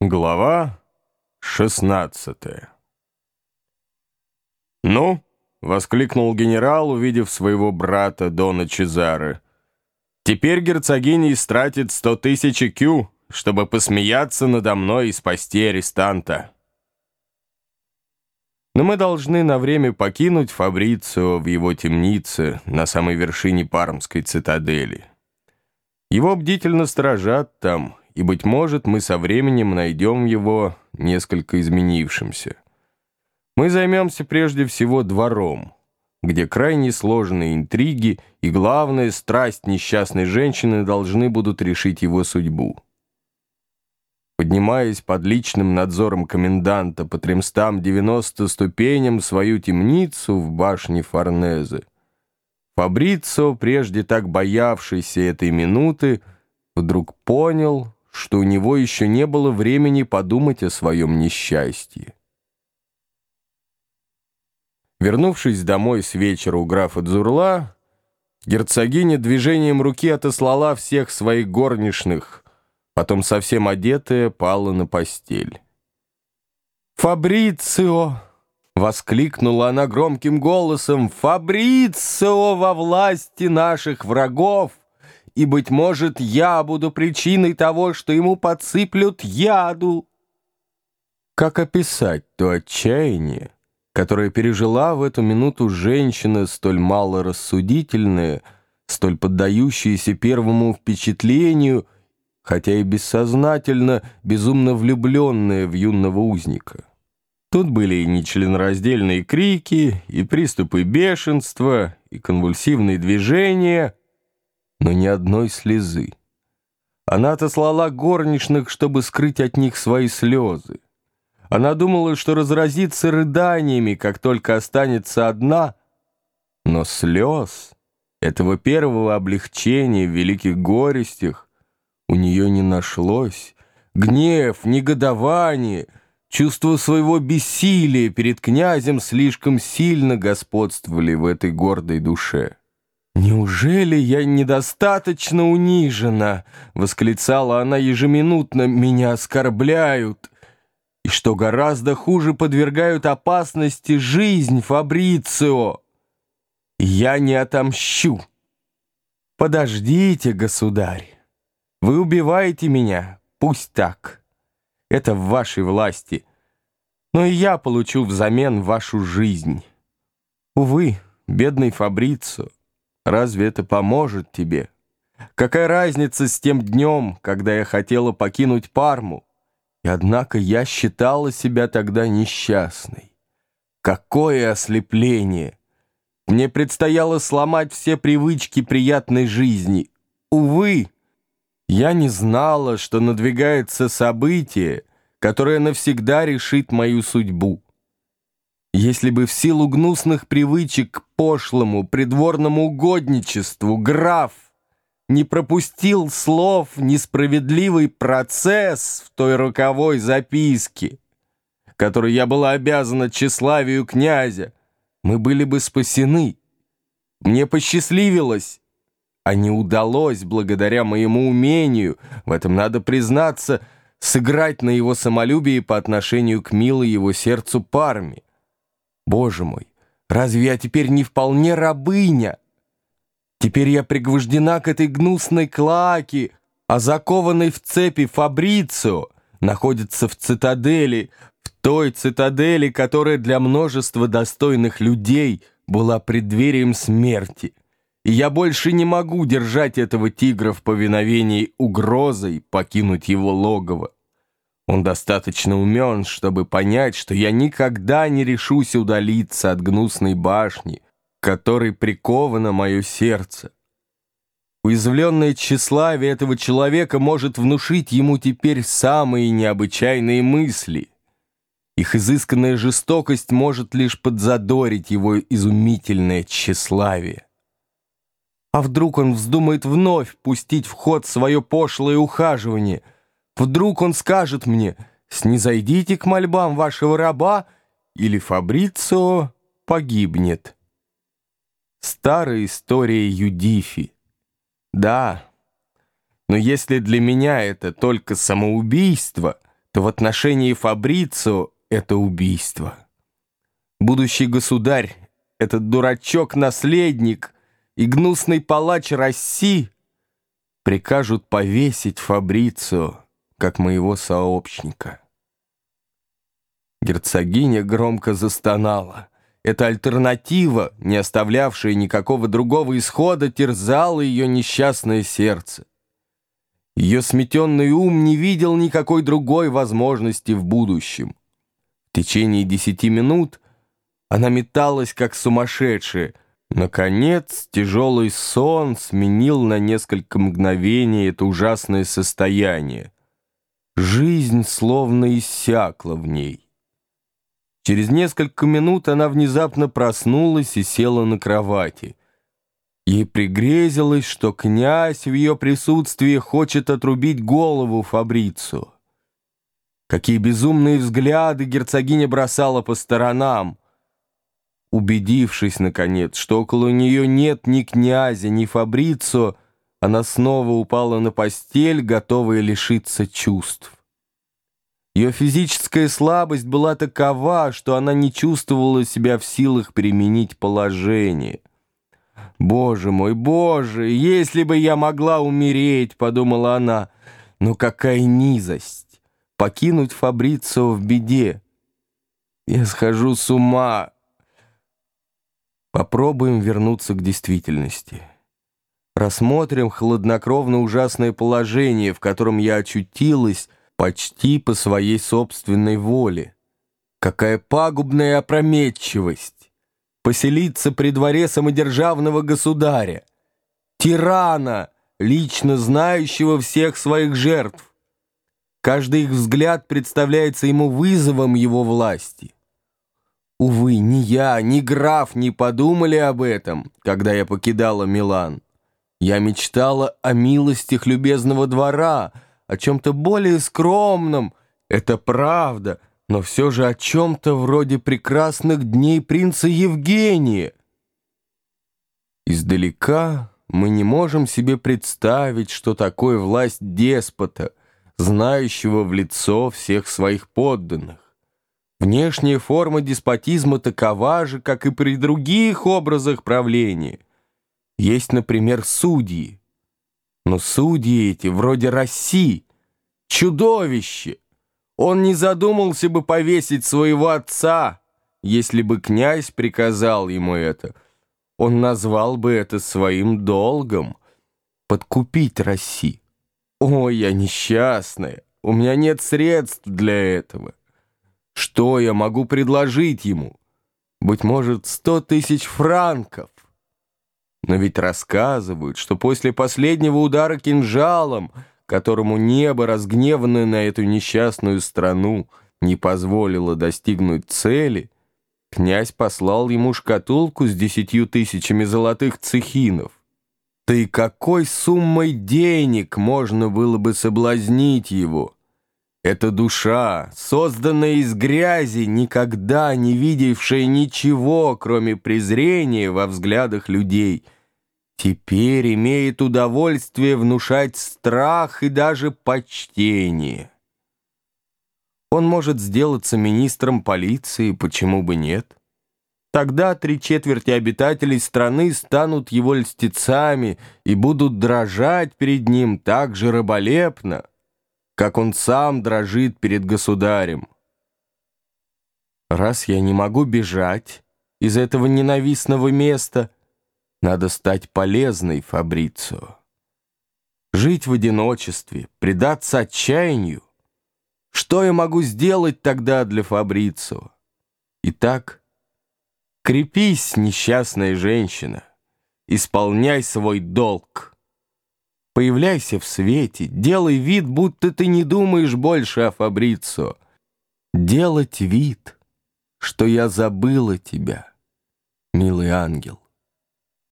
Глава 16 «Ну?» — воскликнул генерал, увидев своего брата Дона Чезаре. «Теперь герцогиня истратит сто тысяч кю, чтобы посмеяться надо мной и спасти арестанта». Но мы должны на время покинуть Фабрицио в его темнице на самой вершине Пармской цитадели. Его бдительно сторожат там, и, быть может, мы со временем найдем его несколько изменившимся. Мы займемся прежде всего двором, где крайне сложные интриги и, главная страсть несчастной женщины должны будут решить его судьбу. Поднимаясь под личным надзором коменданта по 390 ступеням свою темницу в башне Форнезе, Фабрицо, прежде так боявшийся этой минуты, вдруг понял, что у него еще не было времени подумать о своем несчастье. Вернувшись домой с вечера у графа Дзурла, герцогиня движением руки отослала всех своих горничных, потом совсем одетая пала на постель. «Фабрицио!» — воскликнула она громким голосом. «Фабрицио во власти наших врагов!» И, быть может, я буду причиной того, что ему подсыплют яду. Как описать то отчаяние, которое пережила в эту минуту женщина столь малорассудительная, столь поддающаяся первому впечатлению, хотя и бессознательно безумно влюбленная в юного узника? Тут были и нечленораздельные крики, и приступы бешенства, и конвульсивные движения — но ни одной слезы. Она отослала горничных, чтобы скрыть от них свои слезы. Она думала, что разразится рыданиями, как только останется одна, но слез, этого первого облегчения в великих горестях, у нее не нашлось. Гнев, негодование, чувство своего бессилия перед князем слишком сильно господствовали в этой гордой душе. «Неужели я недостаточно унижена?» — восклицала она ежеминутно. «Меня оскорбляют, и, что гораздо хуже, подвергают опасности жизнь Фабрицио. Я не отомщу. Подождите, государь. Вы убиваете меня, пусть так. Это в вашей власти. Но и я получу взамен вашу жизнь. Увы, бедный Фабрицио, Разве это поможет тебе? Какая разница с тем днем, когда я хотела покинуть Парму? И однако я считала себя тогда несчастной. Какое ослепление! Мне предстояло сломать все привычки приятной жизни. Увы, я не знала, что надвигается событие, которое навсегда решит мою судьбу. Если бы в силу гнусных привычек пошлому придворному угодничеству граф не пропустил слов «несправедливый процесс» в той роковой записке, которой я была обязана тщеславию князя, мы были бы спасены. Мне посчастливилось, а не удалось, благодаря моему умению, в этом надо признаться, сыграть на его самолюбии по отношению к милой его сердцу Парме. Боже мой, разве я теперь не вполне рабыня? Теперь я пригвождена к этой гнусной клаке, а закованный в цепи Фабрицио находится в цитадели, в той цитадели, которая для множества достойных людей была преддверием смерти. И я больше не могу держать этого тигра в повиновении угрозой покинуть его логово. Он достаточно умен, чтобы понять, что я никогда не решусь удалиться от гнусной башни, которой приковано мое сердце. Уязвленное тщеславие этого человека может внушить ему теперь самые необычайные мысли. Их изысканная жестокость может лишь подзадорить его изумительное тщеславие. А вдруг он вздумает вновь пустить в ход свое пошлое ухаживание — Вдруг он скажет мне, снизойдите к мольбам вашего раба, или Фабрицио погибнет. Старая история Юдифи. Да, но если для меня это только самоубийство, то в отношении Фабрицо это убийство. Будущий государь, этот дурачок-наследник и гнусный палач России прикажут повесить Фабрицо, как моего сообщника. Герцогиня громко застонала. Эта альтернатива, не оставлявшая никакого другого исхода, терзала ее несчастное сердце. Ее сметенный ум не видел никакой другой возможности в будущем. В течение десяти минут она металась, как сумасшедшая. Наконец, тяжелый сон сменил на несколько мгновений это ужасное состояние. Жизнь словно иссякла в ней. Через несколько минут она внезапно проснулась и села на кровати. Ей пригрезилось, что князь в ее присутствии хочет отрубить голову Фабрицу. Какие безумные взгляды герцогиня бросала по сторонам. Убедившись, наконец, что около нее нет ни князя, ни Фабрицо, она снова упала на постель, готовая лишиться чувств. Ее физическая слабость была такова, что она не чувствовала себя в силах применить положение. «Боже мой, боже, если бы я могла умереть!» — подумала она. «Но какая низость! Покинуть Фабрицио в беде! Я схожу с ума!» Попробуем вернуться к действительности. Рассмотрим хладнокровно ужасное положение, в котором я очутилась, почти по своей собственной воле. Какая пагубная опрометчивость! Поселиться при дворе самодержавного государя, тирана, лично знающего всех своих жертв. Каждый их взгляд представляется ему вызовом его власти. Увы, ни я, ни граф не подумали об этом, когда я покидала Милан. Я мечтала о милостях любезного двора — о чем-то более скромном, это правда, но все же о чем-то вроде прекрасных дней принца Евгения. Издалека мы не можем себе представить, что такое власть деспота, знающего в лицо всех своих подданных. Внешняя форма деспотизма такова же, как и при других образах правления. Есть, например, судьи. Но судьи эти вроде России, чудовище. Он не задумался бы повесить своего отца, если бы князь приказал ему это. Он назвал бы это своим долгом — подкупить Россию. Ой, я несчастная, у меня нет средств для этого. Что я могу предложить ему? Быть может, сто тысяч франков. Но ведь рассказывают, что после последнего удара кинжалом, которому небо, разгневанное на эту несчастную страну, не позволило достигнуть цели, князь послал ему шкатулку с десятью тысячами золотых цехинов. Да и какой суммой денег можно было бы соблазнить его? Эта душа, созданная из грязи, никогда не видевшая ничего, кроме презрения во взглядах людей — теперь имеет удовольствие внушать страх и даже почтение. Он может сделаться министром полиции, почему бы нет? Тогда три четверти обитателей страны станут его льстецами и будут дрожать перед ним так же раболепно, как он сам дрожит перед государем. Раз я не могу бежать из этого ненавистного места — надо стать полезной Фабрицио. Жить в одиночестве, предаться отчаянию. Что я могу сделать тогда для Фабрицио? Итак, крепись, несчастная женщина, исполняй свой долг. Появляйся в свете, делай вид, будто ты не думаешь больше о Фабрицио. Делать вид, что я забыла тебя, милый ангел.